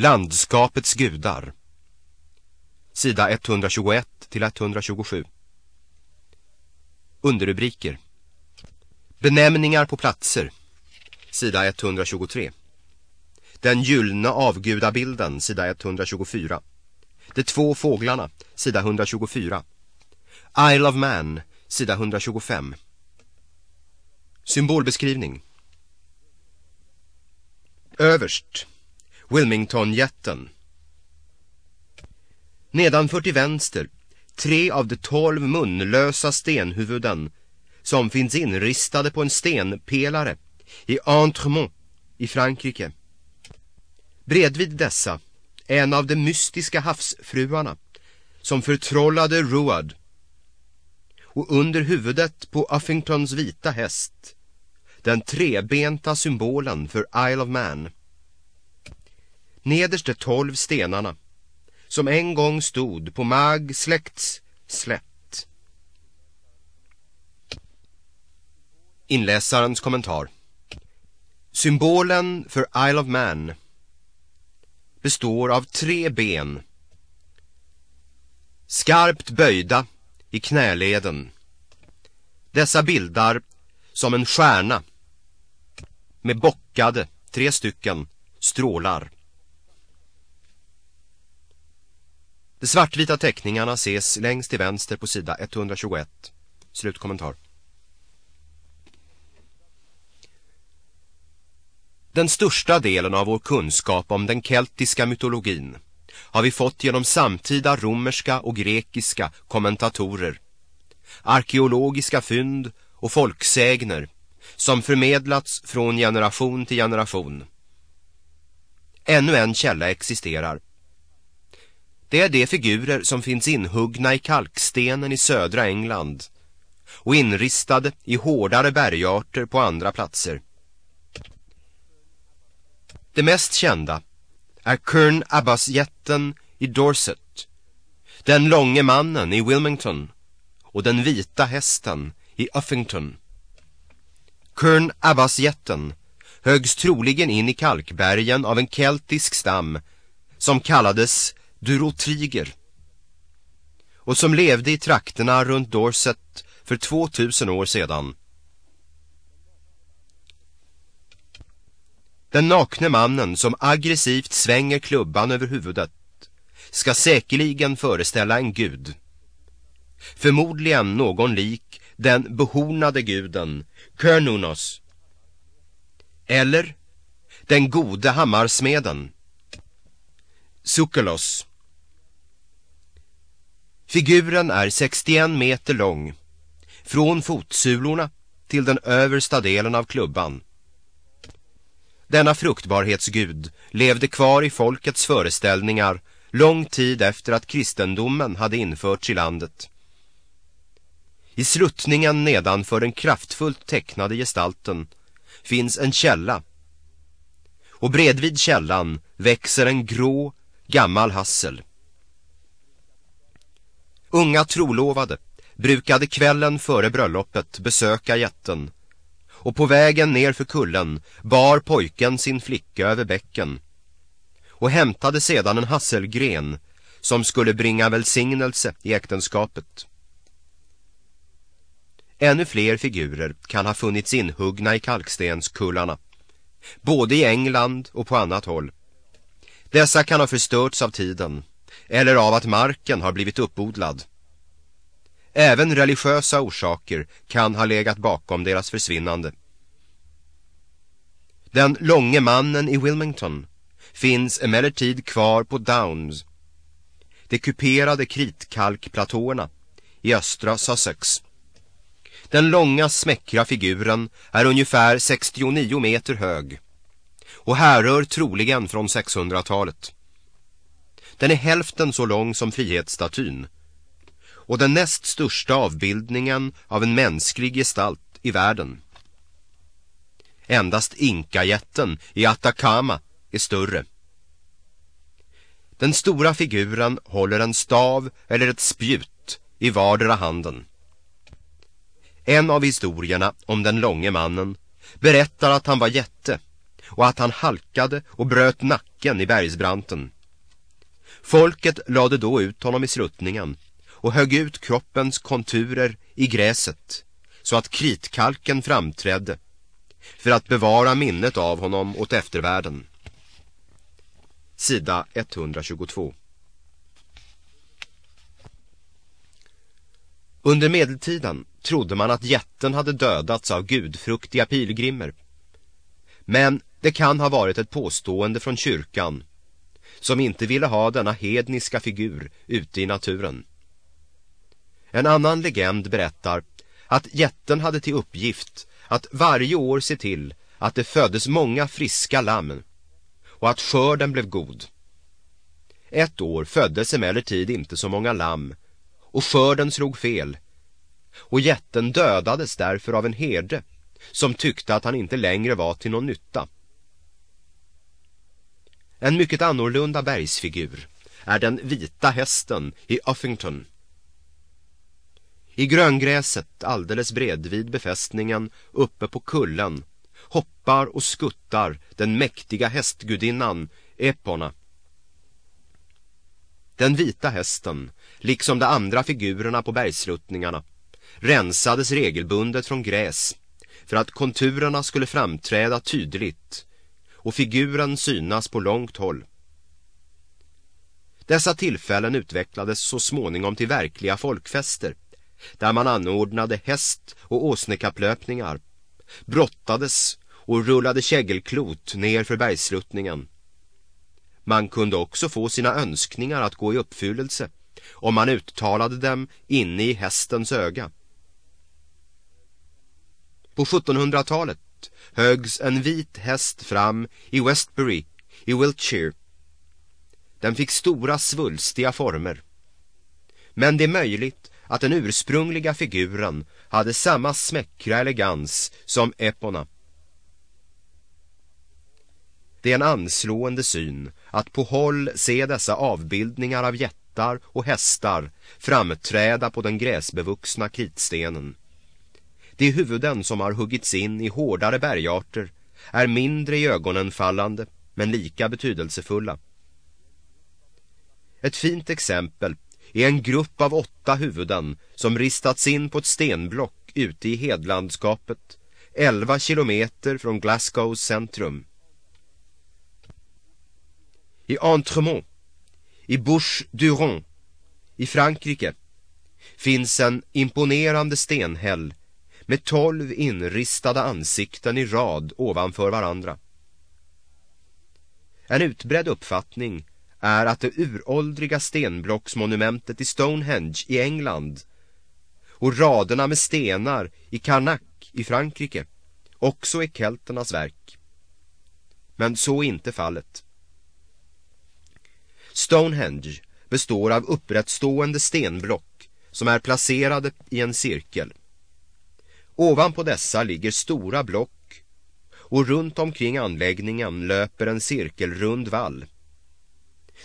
Landskapets gudar. Sida 121 till 127. Underrubriker. Benämningar på platser. Sida 123. Den gyllene avgudabilden, sida 124. De två fåglarna, sida 124. Isle of Man, sida 125. Symbolbeskrivning. Överst. Wilmingtonjätten. Nedanför till vänster. Tre av de tolv munlösa stenhuvuden som finns inristade på en stenpelare i Entremont i Frankrike. Bredvid dessa, en av de mystiska havsfruarna som förtrollade Ruad och under huvudet på Uffingtons vita häst den trebenta symbolen för Isle of Man. Nederst är tolv stenarna som en gång stod på Mag släkts slätt. Inläsarens kommentar Symbolen för Isle of Man består av tre ben skarpt böjda i knäleden. Dessa bildar som en stjärna med bockade, tre stycken, strålar. De svartvita teckningarna ses längst till vänster på sida 121. Slutkommentar. Den största delen av vår kunskap om den keltiska mytologin har vi fått genom samtida romerska och grekiska kommentatorer, arkeologiska fynd och folksägner som förmedlats från generation till generation. Ännu en källa existerar. Det är de figurer som finns inhuggna i kalkstenen i södra England och inristade i hårdare bergarter på andra platser. Det mest kända är Kern Abbas-jätten i Dorset, den långe mannen i Wilmington och den vita hästen i Uffington. Kern Abbas-jätten högs troligen in i kalkbergen av en keltisk stam som kallades Durotriger och som levde i trakterna runt Dorset för 2000 år sedan. Den nakne mannen som aggressivt svänger klubban över huvudet ska säkerligen föreställa en gud. Förmodligen någon lik den behornade guden Körnunos. Eller den gode hammarsmeden Sukelos. Figuren är 61 meter lång, från fotsulorna till den översta delen av klubban. Denna fruktbarhetsgud levde kvar i folkets föreställningar lång tid efter att kristendomen hade införts i landet. I sluttningen nedanför den kraftfullt tecknade gestalten finns en källa och bredvid källan växer en grå, gammal hassel. Unga trolovade brukade kvällen före bröllopet besöka jätten och på vägen ner för kullen bar pojken sin flicka över bäcken och hämtade sedan en hasselgren som skulle bringa välsignelse i äktenskapet. Ännu fler figurer kan ha funnits inhuggna i kalkstenskullarna, både i England och på annat håll. Dessa kan ha förstörts av tiden eller av att marken har blivit uppodlad. Även religiösa orsaker kan ha legat bakom deras försvinnande. Den långe mannen i Wilmington finns emellertid kvar på Downs, de kuperade kritkalkplatåerna i östra Sussex. Den långa smäckra figuren är ungefär 69 meter hög och härrör troligen från 600-talet. Den är hälften så lång som frihetsstatyn och den näst största avbildningen av en mänsklig gestalt i världen. Endast inkajätten i Atacama är större. Den stora figuren håller en stav eller ett spjut i vardera handen. En av historierna om den långe mannen berättar att han var jätte och att han halkade och bröt nacken i bergsbranten. Folket lade då ut honom i sluttningen och högg ut kroppens konturer i gräset så att kritkalken framträdde för att bevara minnet av honom åt eftervärlden. Sida 122 Under medeltiden trodde man att jätten hade dödats av gudfruktiga pilgrimer. Men det kan ha varit ett påstående från kyrkan som inte ville ha denna hedniska figur ute i naturen. En annan legend berättar att jätten hade till uppgift att varje år se till att det föddes många friska lamm och att skörden blev god. Ett år föddes emellertid inte så många lamm och skörden slog fel och jätten dödades därför av en herde som tyckte att han inte längre var till någon nytta. En mycket annorlunda bergsfigur är den vita hästen i Uffington. I gröngräset alldeles bredvid befästningen uppe på kullen hoppar och skuttar den mäktiga hästgudinnan Epona. Den vita hästen, liksom de andra figurerna på bergsluttningarna, rensades regelbundet från gräs för att konturerna skulle framträda tydligt och figuren synas på långt håll. Dessa tillfällen utvecklades så småningom till verkliga folkfester där man anordnade häst- och åsnekapplöpningar, brottades och rullade kägelklot ner för bergsluttningen. Man kunde också få sina önskningar att gå i uppfyllelse om man uttalade dem inne i hästens öga. På 1700-talet högs en vit häst fram i Westbury i Wiltshire. Den fick stora svulstiga former. Men det är möjligt att den ursprungliga figuren hade samma smäckra elegans som Epona. Det är en anslående syn att på håll se dessa avbildningar av jättar och hästar framträda på den gräsbevuxna kritstenen. De huvuden som har huggits in i hårdare bergarter är mindre i ögonen fallande men lika betydelsefulla. Ett fint exempel är en grupp av åtta huvuden som ristats in på ett stenblock ute i hedlandskapet 11 kilometer från Glasgows centrum. I Entremont, i Bouches-du-Rhône, i Frankrike finns en imponerande stenhäll med tolv inristade ansikten i rad ovanför varandra. En utbredd uppfattning är att det uråldriga stenblocksmonumentet i Stonehenge i England och raderna med stenar i Karnak i Frankrike också är kelternas verk. Men så är inte fallet. Stonehenge består av upprättstående stenblock som är placerade i en cirkel. Ovanpå dessa ligger stora block och runt omkring anläggningen löper en cirkelrund vall.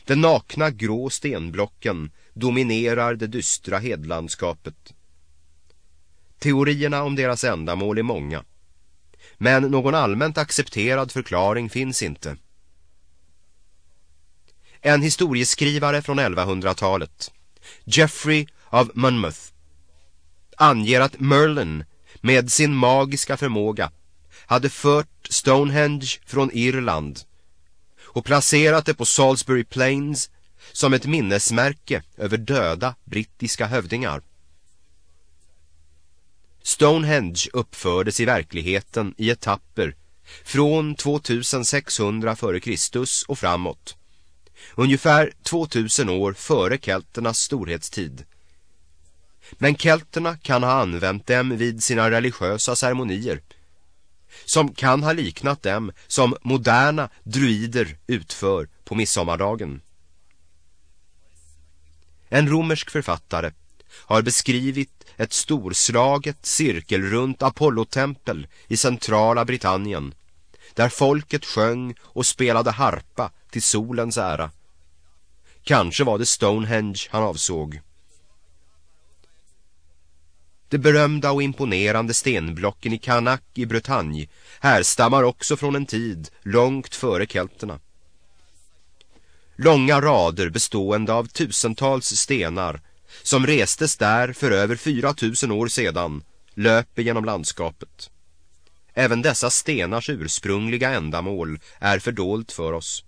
De nakna grå stenblocken dominerar det dystra hedlandskapet. Teorierna om deras ändamål är många. Men någon allmänt accepterad förklaring finns inte. En historieskrivare från 1100-talet, Geoffrey av Monmouth, anger att Merlin med sin magiska förmåga hade fört Stonehenge från Irland och placerat det på Salisbury Plains som ett minnesmärke över döda brittiska hövdingar. Stonehenge uppfördes i verkligheten i etapper från 2600 f.Kr. och framåt. Ungefär 2000 år före kelternas storhetstid men kelterna kan ha använt dem vid sina religiösa ceremonier som kan ha liknat dem som moderna druider utför på midsommardagen. En romersk författare har beskrivit ett storslaget cirkelrunt Apollotempel i centrala Britannien där folket sjöng och spelade harpa till solens ära. Kanske var det Stonehenge han avsåg. De berömda och imponerande stenblocken i Karnak i Bretagne härstammar också från en tid långt före kelterna. Långa rader bestående av tusentals stenar som restes där för över 4000 år sedan löper genom landskapet. Även dessa stenars ursprungliga ändamål är fördolt för oss.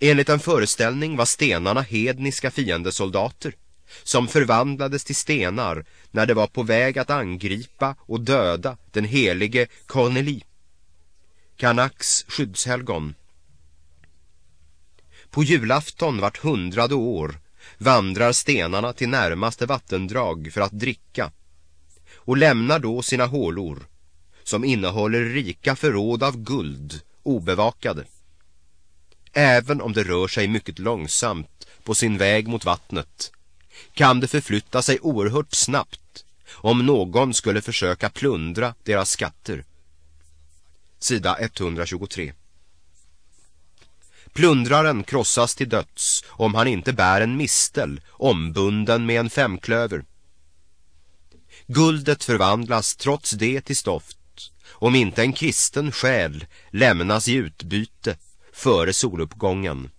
Enligt en föreställning var stenarna hedniska fiendesoldater som förvandlades till stenar när det var på väg att angripa och döda den helige Corneli, Kanaks skyddshelgon. På julafton vart hundrade år vandrar stenarna till närmaste vattendrag för att dricka och lämnar då sina hålor som innehåller rika förråd av guld obevakade. Även om det rör sig mycket långsamt på sin väg mot vattnet kan det förflytta sig oerhört snabbt om någon skulle försöka plundra deras skatter. Sida 123 Plundraren krossas till döds om han inte bär en mistel ombunden med en femklöver. Guldet förvandlas trots det till stoft om inte en kristen själ lämnas i utbyte före soluppgången.